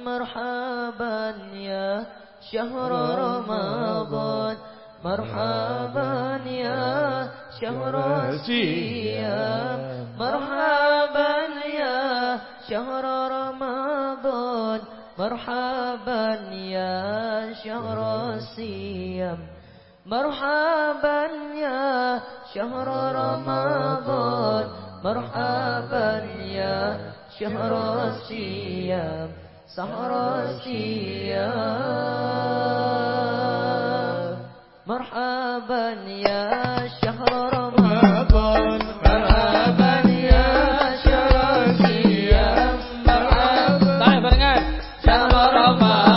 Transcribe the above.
مرحبا يا شهر رمضان. مرحبا يا شهر الصيام مرحبا يا شهر رمضان. مرحبا يا شهر الصيام مرحبا يا شهر رمضان. مرحبا يا شهر الصيام سهر الصيام مرحبا يا شهر رمضان مرحبا يا شهر الصيام مرحبا شهر رمضان